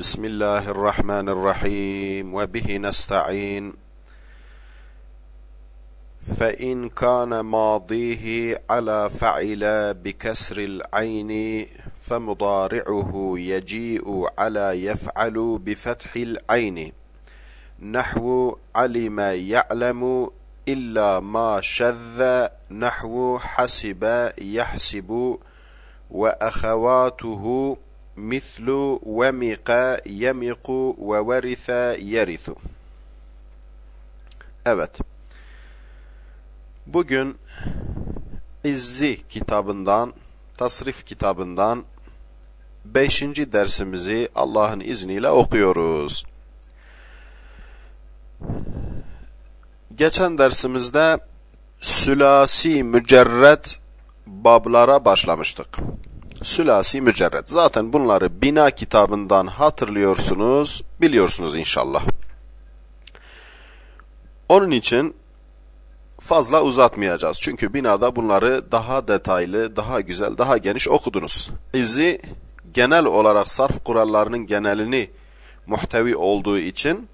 بسم الله الرحمن الرحيم. وبه نستعين. فإن كان ماضيه على فعل بكسر العين فمضارعه يجيء على يفعل بفتح العين. نحو علم يعلم إلا ما شذ نحو حسب يحسب وأخواته مثل ومق يمق وورث يرث Evet. Bugün İzzi kitabından, tasrif kitabından 5. dersimizi Allah'ın izniyle okuyoruz. Geçen dersimizde sülasi mücerred bablara başlamıştık. Sülasi mücerred. Zaten bunları bina kitabından hatırlıyorsunuz, biliyorsunuz inşallah. Onun için fazla uzatmayacağız. Çünkü binada bunları daha detaylı, daha güzel, daha geniş okudunuz. İzi genel olarak sarf kurallarının genelini muhtevi olduğu için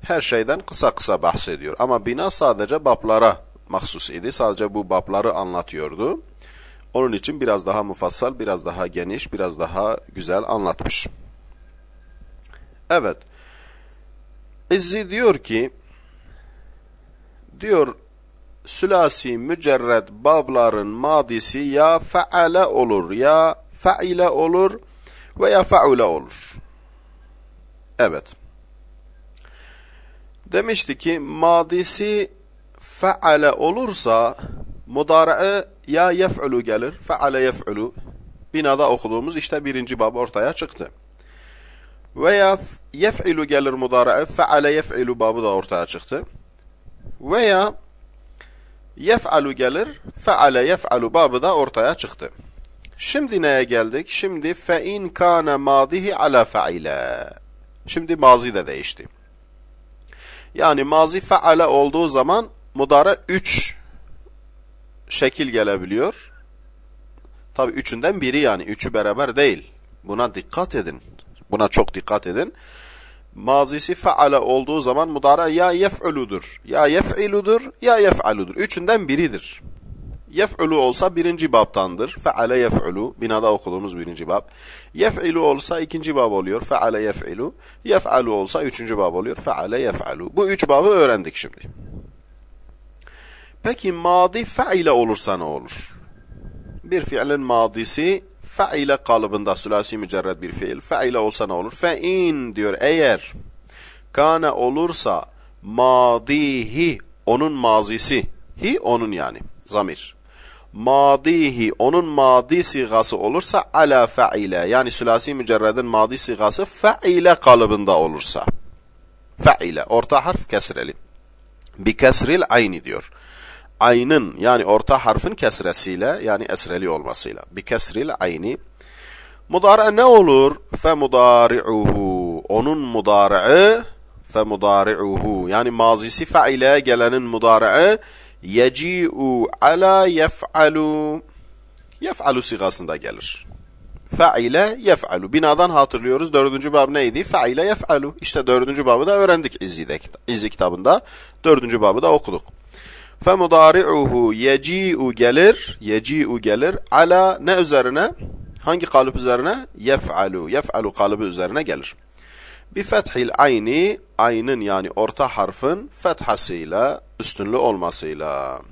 her şeyden kısa kısa bahsediyor. Ama bina sadece bablara mahsus idi. Sadece bu babları anlatıyordu. Onun için biraz daha mufassal, biraz daha geniş, biraz daha güzel anlatmış. Evet. İzzi diyor ki, diyor sülasi mücerred babların madisi ya feale olur, ya faile olur veya faule olur. Evet. Demişti ki madisi feale olursa mudarae ya yef'ulu gelir. Feale yef'ulu. Binada okuduğumuz işte birinci bab ortaya çıktı. Veya yef'ilu gelir mudarae. Feale yef'ilu babı da ortaya çıktı. Veya yef'alu gelir. Feale yef'alu babı da ortaya çıktı. Şimdi neye geldik? Şimdi fe'in kâne mâdihi ala fe'ile. Şimdi mazi de değişti. Yani mazi fe'ale olduğu zaman mudara 3 şekil gelebiliyor. Tabi üçünden biri yani. Üçü beraber değil. Buna dikkat edin. Buna çok dikkat edin. Mazisi faale olduğu zaman mudara ya yef'uludur, ya yef'iludur, ya yef'aludur. Üçünden biridir. Yef'ulu olsa birinci babtandır. Feale yef'ulu. Binada okuduğumuz birinci bab. Yef'ilu olsa ikinci bab oluyor. Feale yef'ilu. Yef'alu olsa üçüncü bab oluyor. Feale yef'alu. Bu üç babı öğrendik şimdi. Peki madi faile olursa ne olur? Bir fiilin madisi faile kalıbında sülasi mücerred bir fiil. Faile olsa ne olur? Fe'in diyor eğer kana olursa madihi onun mazisi hi onun yani zamir. Madihi onun madi sigası olursa ala faile yani sülasi mücerredin madi sigası faile kalıbında olursa. Faile orta harf kesreli. Bi kesril ayni diyor aynın yani orta harfin kesresiyle yani esreli olmasıyla. Bi kesril ayni. Mudara ne olur? Fe mudari'uhu. Onun mudari'i fe mudari'uhu. Yani mazisi faile gelenin mudari'i yeci'u ala yef'alu. Yef'alu sigasında gelir. Faile yef'alu. Binadan hatırlıyoruz. Dördüncü bab neydi? Faile yef'alu. İşte dördüncü babı da öğrendik İzzi'de, İzzi kitabında. Dördüncü babı da okuduk. Fe mudari'uhu yeci'u gelir. Yeci'u gelir. Ala ne üzerine? Hangi kalıp üzerine? Yef'alu. Yef'alu kalıbı üzerine gelir. Bi fethil ayni, aynın yani orta harfin fethasıyla, üstünlü olmasıyla.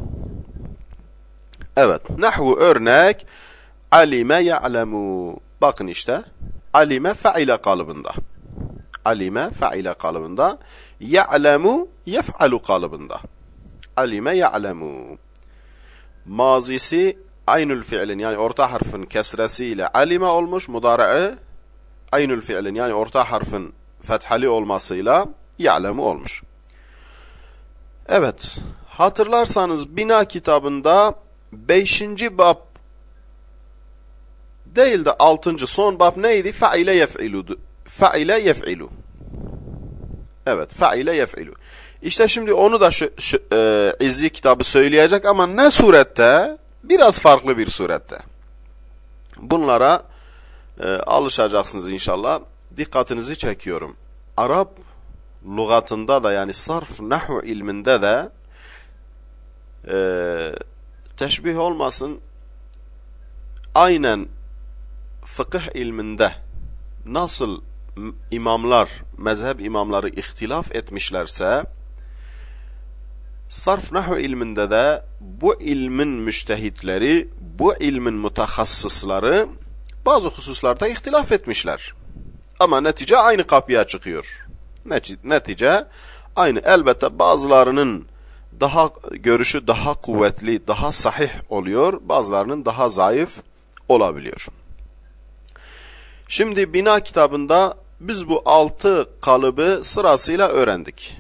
Evet, nahvu örnek, alime ya'lemu. Bakın işte, alime fe'ile kalıbında. Alime fe'ile kalıbında, ya'lemu yef'alu kalıbında alime ya'lemu. Mazisi aynül fiilin yani orta harfin kesresiyle alime olmuş. Mudara'i aynül fiilin yani orta harfin fethali olmasıyla ya'lemu olmuş. Evet. Hatırlarsanız bina kitabında 5. bab değil de 6. son bab neydi? Faile yef'ilu. Faile yef'ilu. Evet. Faile yef'ilu. İşte şimdi onu da şu, şu, e, İzzi kitabı söyleyecek ama ne surette? Biraz farklı bir surette. Bunlara e, alışacaksınız inşallah. dikkatinizi çekiyorum. Arap lügatında da yani sarf nahu ilminde de e, teşbih olmasın aynen fıkıh ilminde nasıl imamlar, mezhep imamları ihtilaf etmişlerse sarf nahu ilminde de bu ilmin müştehitleri, bu ilmin mutahassısları bazı hususlarda ihtilaf etmişler. Ama netice aynı kapıya çıkıyor. Netice aynı. Elbette bazılarının daha görüşü daha kuvvetli, daha sahih oluyor. Bazılarının daha zayıf olabiliyor. Şimdi bina kitabında biz bu altı kalıbı sırasıyla öğrendik.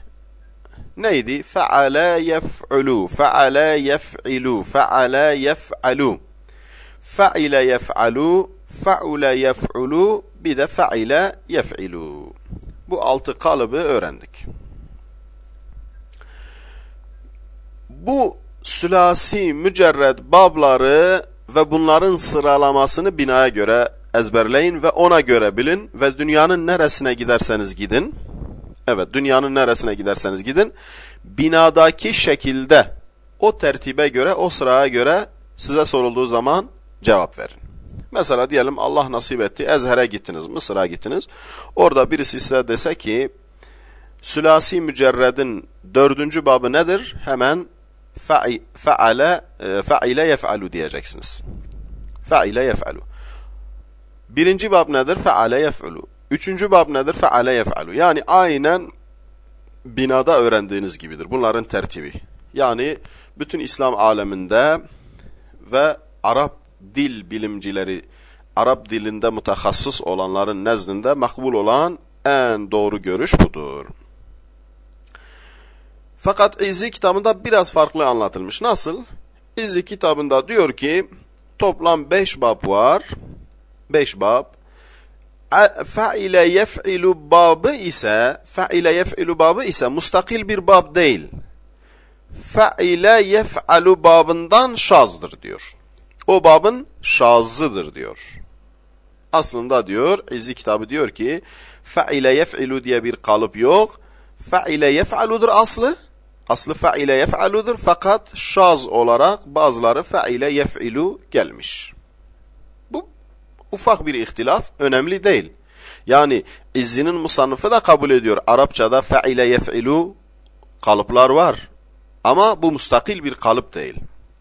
Neydi? Feale yef'ulu, feale yef'ilu, feale yef'alu. Fe'ile yef'alu, fe'ule yef'ulu, bir de fe'ile yef'ilu. Bu altı kalıbı öğrendik. Bu sülasi mücerred babları ve bunların sıralamasını binaya göre ezberleyin ve ona göre bilin ve dünyanın neresine giderseniz gidin. Evet dünyanın neresine giderseniz gidin. Binadaki şekilde o tertibe göre o sıraya göre size sorulduğu zaman cevap verin. Mesela diyelim Allah nasip etti Ezher'e gittiniz, Mısır'a gittiniz. Orada birisi size dese ki sülasi mücerredin dördüncü babı nedir? Hemen e, fe'ile yef'alu diyeceksiniz. Fe'ile yef'alu. Birinci bab nedir? Feale yef'ulu. Üçüncü bab nedir? Feale yef'alu. Yani aynen binada öğrendiğiniz gibidir. Bunların tertibi. Yani bütün İslam aleminde ve Arap dil bilimcileri, Arap dilinde mutahassıs olanların nezdinde makbul olan en doğru görüş budur. Fakat İzzi kitabında biraz farklı anlatılmış. Nasıl? İzzi kitabında diyor ki toplam beş bab var. 5 bab. Fa'ile yef'ilu babı ise fa'ile yef'ilu babı ise mustakil bir bab değil. Fa'ile yef'alu babından şazdır diyor. O babın şazıdır diyor. Aslında diyor, İzzi kitabı diyor ki fa'ile yef'ilu diye bir kalıp yok. Fa'ile yef'aludur aslı. Aslı fa'ile yef'aludur fakat şaz olarak bazıları fa'ile yef'ilu gelmiş ufak bir ihtilaf önemli değil. Yani izzinin musannıfı da kabul ediyor. Arapçada fe'ile yef'ilu kalıplar var. Ama bu mustakil bir kalıp değil.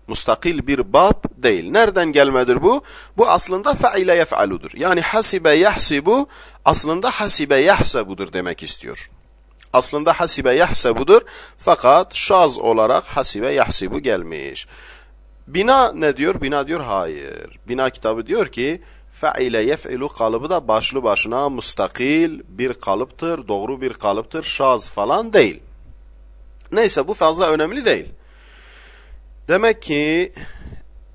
Mustakil bir bab değil. Nereden gelmedir bu? Bu aslında fe'ile yef'aludur. Yani hasibe yahsibu aslında hasibe yahsebudur demek istiyor. Aslında hasibe yahsebudur fakat şaz olarak hasibe yahsibu gelmiş. Bina ne diyor? Bina diyor hayır. Bina kitabı diyor ki Fe'ile yef'ilu kalıbı da başlı başına mustakil bir kalıptır, doğru bir kalıptır, şaz falan değil. Neyse bu fazla önemli değil. Demek ki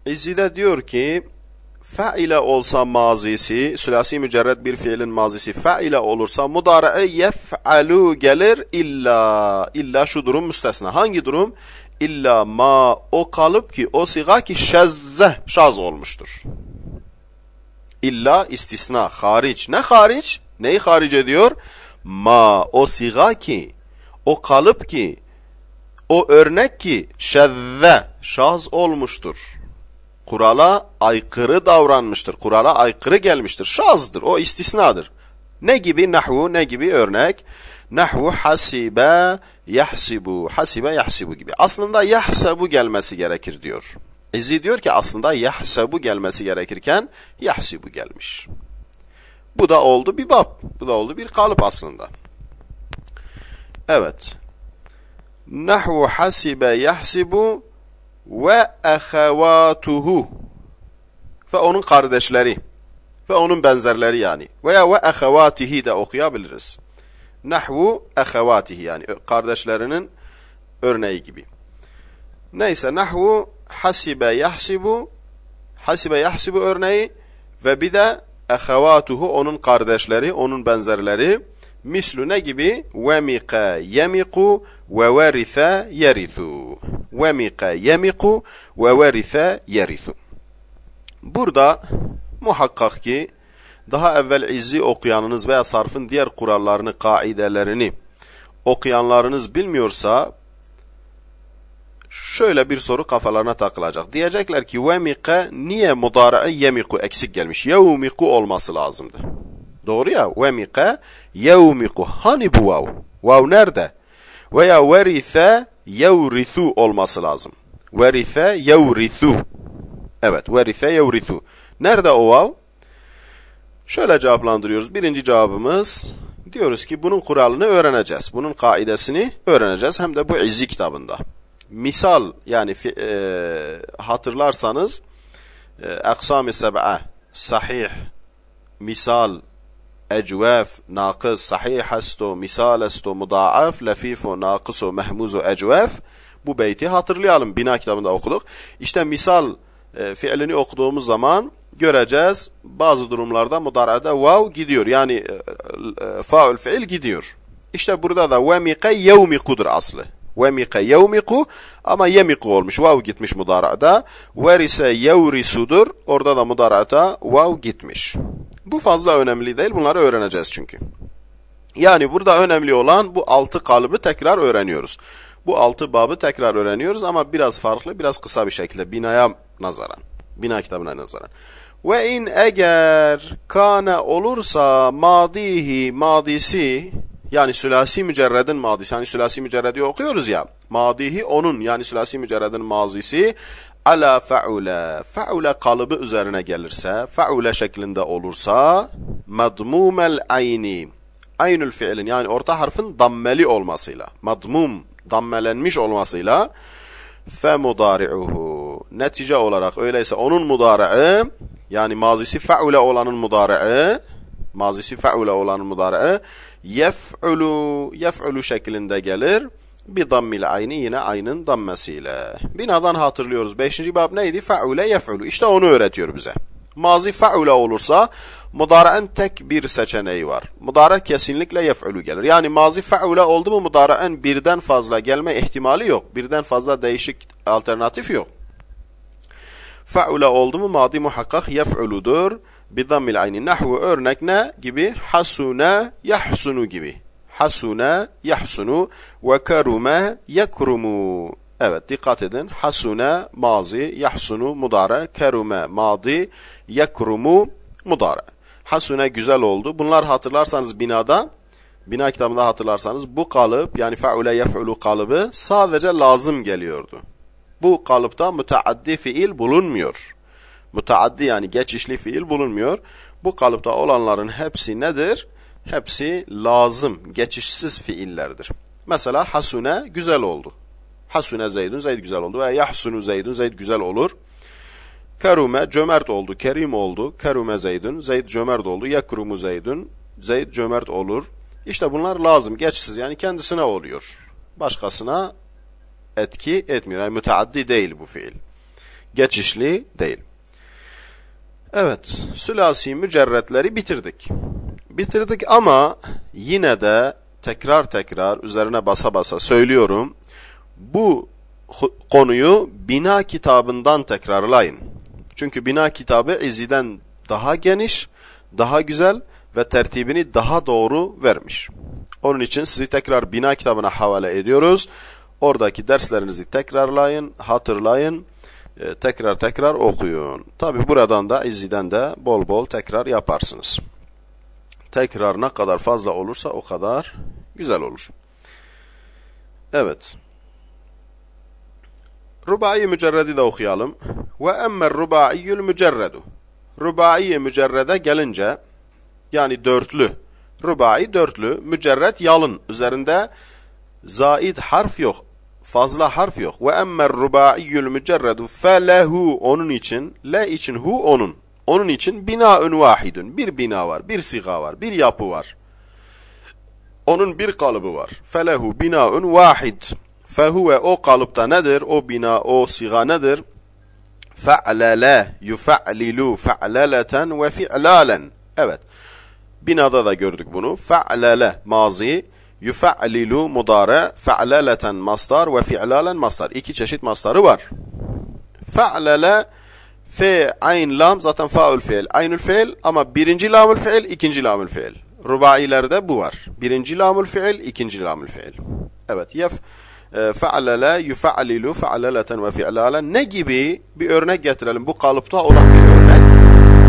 İzzi'de diyor ki fe'ile olsa mazisi, sülasi mücerred bir fiilin mazisi fe'ile olursa mudarae yef'alu gelir illa, illa şu durum müstesna. Hangi durum? İlla ma o kalıp ki o siga ki şezze, şaz olmuştur. İlla istisna, hariç. Ne hariç? Neyi hariç ediyor? Ma, o siga ki, o kalıp ki, o örnek ki şezze, şaz olmuştur. Kurala aykırı davranmıştır. Kurala aykırı gelmiştir. Şazdır, o istisnadır. Ne gibi nahvu, ne gibi örnek? Nahvu hasibe yahsibu, hasibe yahsibu gibi. Aslında yahsabu gelmesi gerekir diyor. İzi diyor ki aslında yahsebu gelmesi gerekirken yahsibu gelmiş. Bu da oldu bir bab. Bu da oldu bir kalıp aslında. Evet. Nahvu hasibe yahsibu ve ehevatuhu ve onun kardeşleri ve onun benzerleri yani. Veya ve ehevatihi de okuyabiliriz. Nahvu ehevatihi yani kardeşlerinin örneği gibi. Neyse nahvu hasibe yahsibu hasibe yahsibu örneği ve bir de ehevatuhu onun kardeşleri, onun benzerleri mislu ne gibi? Vemika yemiku ve veritha yerithu. Vemika yemiku ve veritha yerithu. Burada muhakkak ki daha evvel izzi okuyanınız veya sarfın diğer kurallarını, kaidelerini okuyanlarınız bilmiyorsa şöyle bir soru kafalarına takılacak. Diyecekler ki vemike niye mudarae yemiku eksik gelmiş? Yevmiku olması lazımdı. Doğru ya. Vemike yevmiku. Hani bu vav? Vav nerede? Veya verithe yevrithu olması lazım. Verithe yevrithu. Evet. Verithe yevrithu. Nerede o vav? Şöyle cevaplandırıyoruz. Birinci cevabımız diyoruz ki bunun kuralını öğreneceğiz. Bunun kaidesini öğreneceğiz. Hem de bu İzzi kitabında misal yani e, hatırlarsanız Eksam-ı seb'a, sahih, misal, ecvef, nakıs, sahih esto, misal esto, mudaaf, lefifu, nakısu, mehmuzu, ecvef. Bu beyti hatırlayalım. Bina kitabında okuduk. İşte misal e, fiilini okuduğumuz zaman göreceğiz. Bazı durumlarda mudara'da vav gidiyor. Yani e, e, faul fiil gidiyor. İşte burada da ve mike yevmikudur aslı. Vemike yevmiku ama yemiku olmuş. Vav gitmiş mudarada. Verise yevrisudur. Orada da mudarada vav gitmiş. Bu fazla önemli değil. Bunları öğreneceğiz çünkü. Yani burada önemli olan bu altı kalıbı tekrar öğreniyoruz. Bu altı babı tekrar öğreniyoruz ama biraz farklı, biraz kısa bir şekilde binaya nazaran. Bina kitabına nazaran. Ve in eğer kane olursa madihi madisi yani sülasi mücerredin madisi. Yani sülasi mücerredi okuyoruz ya. Madihi onun. Yani sülasi mücerredin mazisi ala fe'ule. Fe'ule kalıbı üzerine gelirse fe'ule şeklinde olursa madmumel ayni. Aynül fiilin yani orta harfin dammeli olmasıyla madmum dammelenmiş olmasıyla fe mudari'uhu netice olarak öyleyse onun mudari'i yani mazisi fe'ule olanın mudari'i mazisi fe'ule olanın mudari'i yef'ulu yef'ulu şeklinde gelir. Bir dammil ayni yine aynın dammesiyle. Binadan hatırlıyoruz. Beşinci bab neydi? Fe'ule yef'ulu. İşte onu öğretiyor bize. Mazi fe'ule olursa mudara'ın tek bir seçeneği var. Mudara kesinlikle yef'ulu gelir. Yani mazi fe'ule oldu mu mudara'ın birden fazla gelme ihtimali yok. Birden fazla değişik alternatif yok. Fe'ule oldu mu madi muhakkak yef'uludur. Bidammil ayni. Nahvu örnek ne gibi? Hasune yahsunu gibi. Hasune yahsunu ve kerume yekrumu. Evet dikkat edin. Hasune mazi, yahsunu mudare, kerume madi, yekrumu mudare. Hasune güzel oldu. Bunlar hatırlarsanız binada, bina kitabında hatırlarsanız bu kalıp yani fe'ule yef'ulu kalıbı sadece lazım geliyordu. Bu kalıpta müteaddi fiil bulunmuyor. Müteaddi yani geçişli fiil bulunmuyor. Bu kalıpta olanların hepsi nedir? Hepsi lazım, geçişsiz fiillerdir. Mesela hasune güzel oldu. Hasune Zeydun, Zeyd güzel oldu. Veya yahsunu Zeydun, Zeyd güzel olur. Kerume cömert oldu, kerim oldu. Kerume Zeydun, Zeyd cömert oldu. Yakrumu Zeydun, Zeyd cömert olur. İşte bunlar lazım, geçsiz yani kendisine oluyor. Başkasına etki etmiyor. Yani müteaddi değil bu fiil. Geçişli değil. Evet, sülasi mücerretleri bitirdik. Bitirdik ama yine de tekrar tekrar üzerine basa basa söylüyorum. Bu konuyu bina kitabından tekrarlayın. Çünkü bina kitabı İzzi'den daha geniş, daha güzel ve tertibini daha doğru vermiş. Onun için sizi tekrar bina kitabına havale ediyoruz. Oradaki derslerinizi tekrarlayın, hatırlayın, e, tekrar tekrar okuyun. Tabi buradan da İzzi'den de bol bol tekrar yaparsınız. Tekrar ne kadar fazla olursa o kadar güzel olur. Evet. Rubai mücerredi de okuyalım. Ve emmer rubaiyyül mücerredu. Rubai mücerrede gelince yani dörtlü. Rubai dörtlü. Mücerred yalın. Üzerinde zaid harf yok. Fazla harf yok. Ve emmer rubaiyyül mücerredu felehu onun için. Le için hu onun. Onun için binaun vahidun. Bir bina var. Bir siga var. Bir yapı var. Onun bir kalıbı var. Felehu binaun vahid. Fehuve o kalıpta nedir? O bina, o siga nedir? Fe'lele, yufe'lilu, fe'leleten ve fi'lalen. Evet. Binada da gördük bunu. Fe'lele, mazi, yufe'lilu, mudare, fe'leleten, mastar ve fi'lalen, mastar. İki çeşit mastarı var. Fe'lele, F, ayn, lam zaten faul fiil. Aynül fiil ama birinci lamül fiil, ikinci lamül fiil. Rubailerde bu var. Birinci lamül fiil, ikinci lamül fiil. Evet. Yef e, fe'alele, yufe'alilu, fe'aleleten ve fi'lalen. Ne gibi bir örnek getirelim. Bu kalıpta olan bir örnek.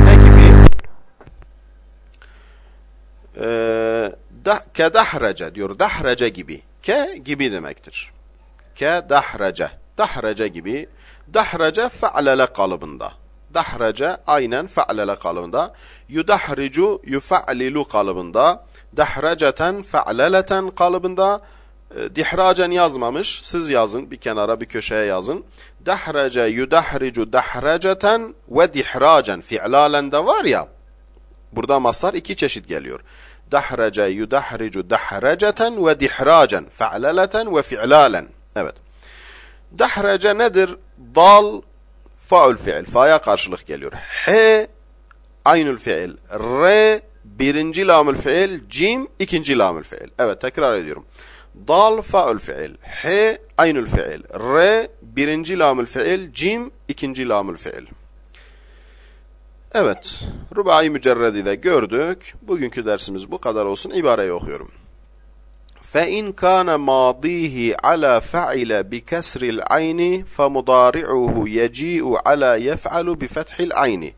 Ne gibi? Ee, da, ke dahrece diyor. Dahrece gibi. Ke gibi demektir. Ke dahrece. Dahrece gibi. Dahrece fe'lele kalıbında. Dahrece aynen fe'lele kalıbında. Yudahricu yufe'lilu kalıbında. Dahreceten fe'leleten kalıbında. E, dihracen yazmamış. Siz yazın bir kenara bir köşeye yazın. Dahrece yudahricu dahreceten ve dihracen fi'lalen de var ya. Burada masar iki çeşit geliyor. Dahrece yudahricu dahreceten ve dihracen fe'leleten ve fi'lalen. Evet. Dahrece nedir? Dal faul fiil. Fa'ya karşılık geliyor. He aynül fiil. Re birinci lamül fiil. Cim ikinci lamül fiil. Evet tekrar ediyorum. Dal faul fiil. He aynül fiil. Re birinci lamül fiil. Cim ikinci lamül fiil. Evet. Rubai mücerredi de gördük. Bugünkü dersimiz bu kadar olsun. İbareyi okuyorum. فإن كان ماضيه على فعل بكسر العين فمضارعه يجيء على يفعل بفتح العين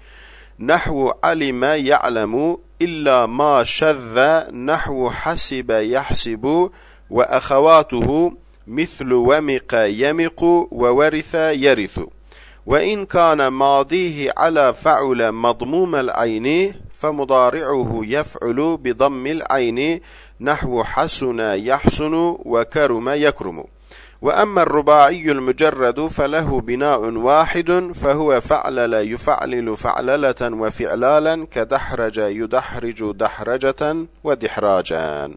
نحو علم يعلم إلا ما شذ نحو حسب يحسب وأخواته مثل ومق يمق وورث يرث وإن كان ماضيه على فعل مضموم العين فمضارعه يفعل بضم العين نحو حسن يحسن وكرم يكرم. وأما الرباعي المجرد فله بناء واحد فهو فعلل يفعلل فعللة وفعلالا كدحرج يدحرج دحرجة ودحراجان.